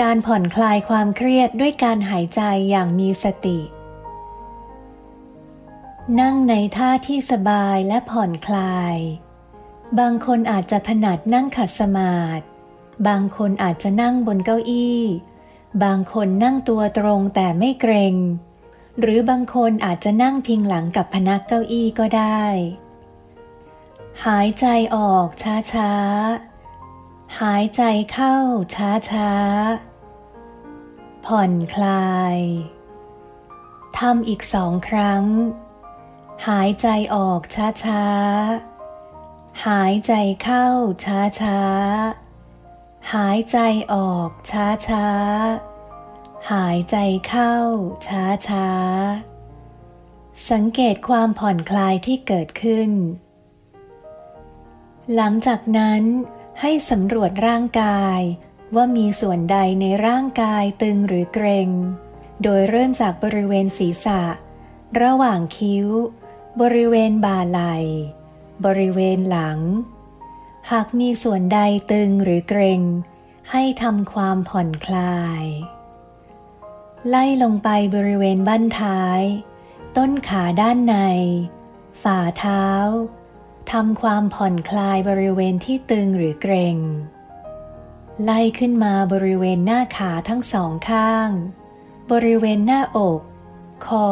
การผ่อนคลายความเครียดด้วยการหายใจอย่างมีสติ นั่งในท่าที่สบายและผ่อนคลาย บางคนอาจจะถนัดนั่งขัดสมาธิบางคนอาจจะนั่งบนเก้าอี้ บางคนนั่งตัวตรงแต่ไม่เกรง หรือบางคนอาจจะนั่งพิงหลังกับพนักเก้าอี้ก็ได้ หายใจออกช้าๆ หายใจเข้าช้าๆ ผ่อนคลาย ทำอีกสองครั้ง หายใจออกช้าๆ หายใจเข้าช้าๆ หายใจออกช้าช้าหายใจเข้าช้าช้าสังเกตความผ่อนคลายที่เกิดขึ้น หลังจากนั้น ให้สำรวจร่างกาย ว่ามีส่วนใดในร่างกายตึงหรือเกร็ง โดยเริ่มจากบริเวณศีรษะ ระหว่างคิ้ว บริเวณบ่าไหล่ บริเวณหลัง หากมีส่วนใดตึงหรือเกร็ง ให้ทำความผ่อนคลาย ไล่ลงไปบริเวณบั้นท้าย ต้นขาด้านใน ฝ่าเท้า ทำความผ่อนคลายบริเวณที่ตึงหรือเกร็ง ไล่ขึ้นมาบริเวณหน้าขาทั้งสองข้าง บริเวณหน้าอก คอ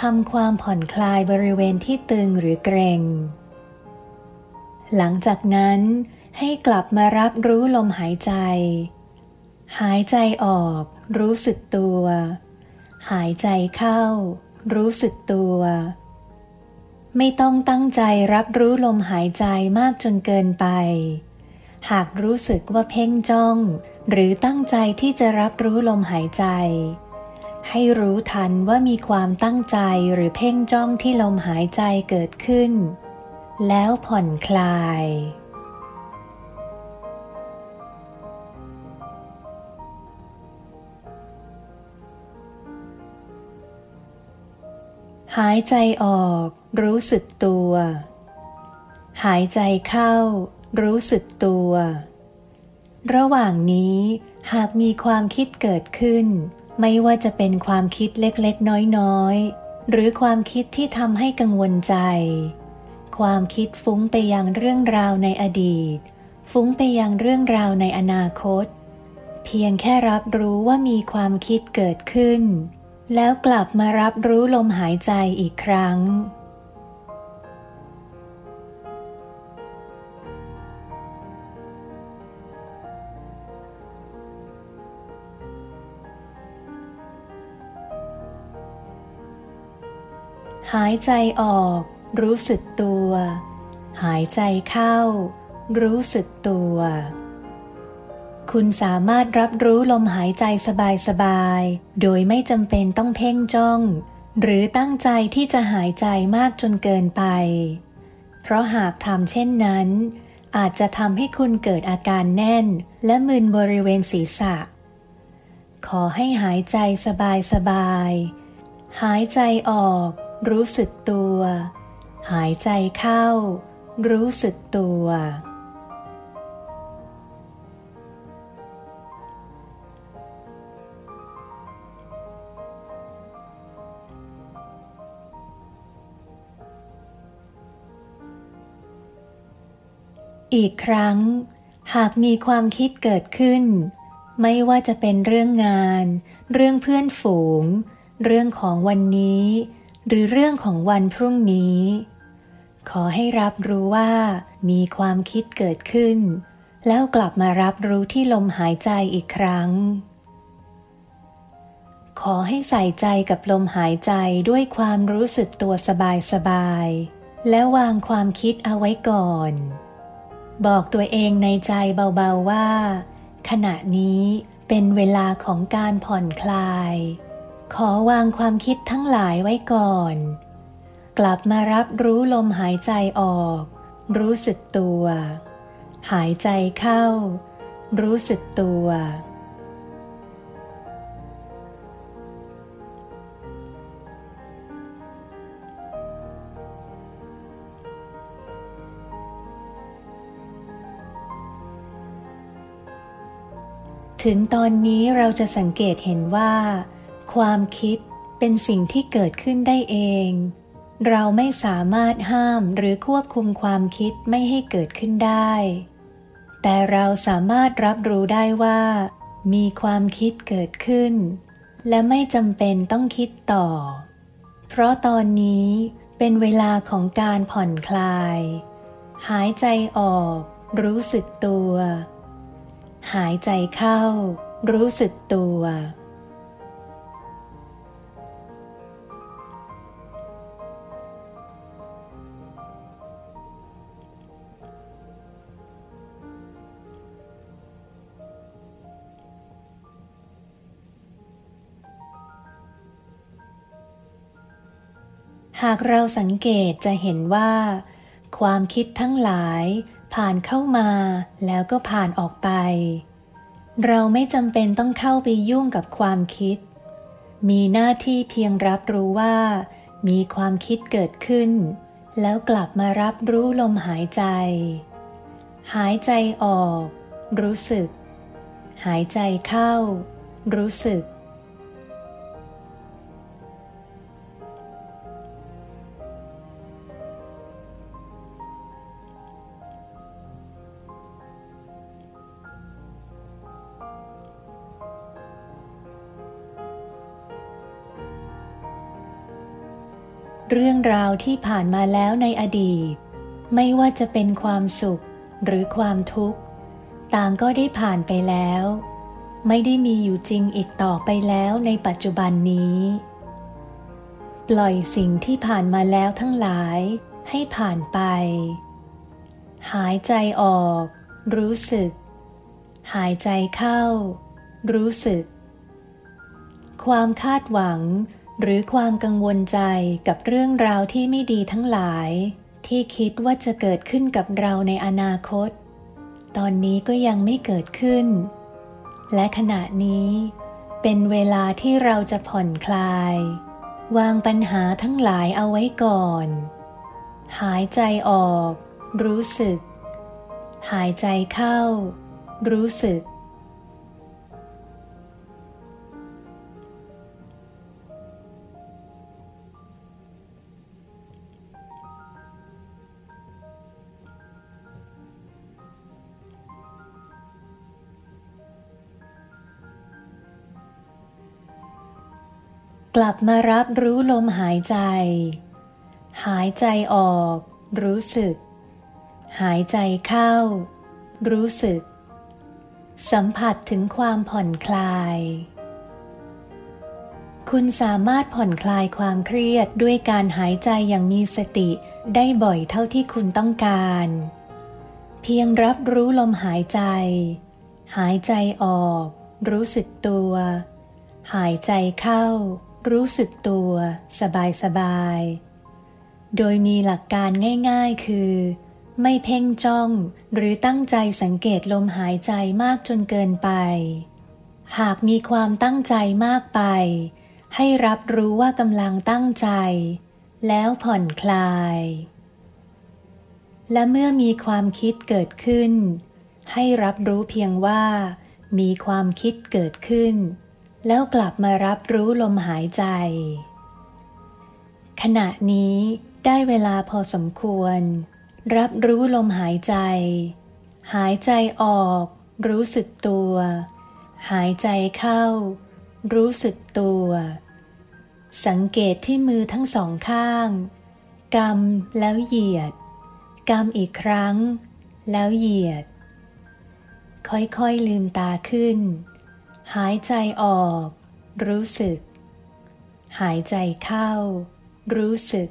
ทำความผ่อนคลายบริเวณที่ตึงหรือเกร็ง หลังจากนั้นให้กลับมารับรู้ลมหายใจ หายใจออก รู้สึกตัว หายใจเข้า รู้สึกตัว ไม่ต้องตั้งใจรับรู้ลมหายใจมากจนเกินไป หากรู้สึกว่าเพ่งจ้อง หรือตั้งใจที่จะรับรู้ลมหายใจ ให้รู้ทันว่ามีความตั้งใจหรือเพ่งจ้องที่ลมหายใจเกิดขึ้น แล้วผ่อนคลาย หายใจออกรู้สึกตัว หายใจเข้า รู้สึกตัว ระหว่างนี้หากมีความคิดเกิดขึ้น ไม่ว่าจะเป็นความคิดเล็กๆ น้อยๆ หรือความคิดที่ทำให้กังวลใจ ความคิดฟุ้งไปยังเรื่องราวในอดีต ฟุ้งไปยังเรื่องราวในอนาคต เพียงแค่รับรู้ว่ามีความคิดเกิดขึ้น แล้วกลับมารับรู้ลมหายใจอีกครั้ง หายใจออก รู้สึกตัว หายใจเข้า รู้สึกตัว คุณสามารถรับรู้ลมหายใจสบายๆ โดยไม่จำเป็นต้องเพ่งจ้อง หรือตั้งใจที่จะหายใจมากจนเกินไป เพราะหากทำเช่นนั้น อาจจะทำให้คุณเกิดอาการแน่น และมึนบริเวณศีรษะ ขอให้หายใจสบายๆ หายใจออก รู้สึกตัว หายใจเข้า รู้สึกตัว อีกครั้ง หากมีความคิดเกิดขึ้น ไม่ว่าจะเป็นเรื่องงาน เรื่องเพื่อนฝูง เรื่องของวันนี้ หรือเรื่องของวันพรุ่งนี้ ขอให้รับรู้ว่า มีความคิดเกิดขึ้น แล้วกลับมารับรู้ที่ลมหายใจอีกครั้ง ขอให้ใส่ใจกับลมหายใจด้วยความรู้สึกตัวสบายๆ และวางความคิดเอาไว้ก่อน บอกตัวเองในใจเบาๆว่า ขณะนี้เป็นเวลาของการผ่อนคลาย ขอวางความคิดทั้งหลายไว้ก่อน กลับมารับรู้ลมหายใจออก รู้สึกตัว หายใจเข้า รู้สึกตัว ถึงตอนนี้เราจะสังเกตเห็นว่า ความคิดเป็นสิ่งที่เกิดขึ้นได้เอง เราไม่สามารถห้ามหรือควบคุมความคิดไม่ให้เกิดขึ้นได้ แต่เราสามารถรับรู้ได้ว่า มีความคิดเกิดขึ้น และไม่จำเป็นต้องคิดต่อ เพราะตอนนี้เป็นเวลาของการผ่อนคลาย หายใจออก รู้สึกตัว หายใจเข้า รู้สึกตัว หากเราสังเกตจะเห็นว่า ความคิดทั้งหลาย ผ่านเข้ามาแล้วก็ผ่านออกไป เราไม่จำเป็นต้องเข้าไปยุ่งกับความคิด มีหน้าที่เพียงรับรู้ว่า มีความคิดเกิดขึ้น แล้วกลับมารับรู้ลมหายใจ หายใจออก รู้สึก หายใจเข้า รู้สึก เรื่องราวที่ผ่านมาแล้วในอดีต ไม่ว่าจะเป็นความสุขหรือความทุกข์ ต่างก็ได้ผ่านไปแล้ว ไม่ได้มีอยู่จริงอีกต่อไปแล้วในปัจจุบันนี้ ปล่อยสิ่งที่ผ่านมาแล้วทั้งหลายให้ผ่านไป หายใจออก รู้สึก หายใจเข้า รู้สึก ความคาดหวัง หรือความกังวลใจกับเรื่องราวที่ไม่ดีทั้งหลาย ที่คิดว่าจะเกิดขึ้นกับเราในอนาคต ตอนนี้ก็ยังไม่เกิดขึ้น และขณะนี้เป็นเวลาที่เราจะผ่อนคลาย วางปัญหาทั้งหลายเอาไว้ก่อน หายใจออก รู้สึก หายใจเข้า รู้สึก กลับมารับรู้ลมหายใจ หายใจออก รู้สึก หายใจเข้า รู้สึก สัมผัสถึงความผ่อนคลาย คุณสามารถผ่อนคลายความเครียดด้วยการหายใจอย่างมีสติได้บ่อยเท่าที่คุณต้องการ เพียงรับรู้ลมหายใจ หายใจออก รู้สึกตัว หายใจเข้า รู้สึกตัวสบายสบาย โดยมีหลักการง่ายๆคือ ไม่เพ่งจ้องหรือตั้งใจสังเกตลมหายใจมากจนเกินไป หากมีความตั้งใจมากไป ให้รับรู้ว่ากำลังตั้งใจ แล้วผ่อนคลาย และเมื่อมีความคิดเกิดขึ้น ให้รับรู้เพียงว่า มีความคิดเกิดขึ้น แล้วกลับมารับรู้ลมหายใจ ขณะนี้ได้เวลาพอสมควร รับรู้ลมหายใจ หายใจออก รู้สึกตัว หายใจเข้า รู้สึกตัว สังเกตที่มือทั้งสองข้างกำแล้วเหยียดกำอีกครั้ง แล้วเหยียด ค่อยๆลืมตาขึ้น หายใจออก รู้สึก หายใจเข้า รู้สึก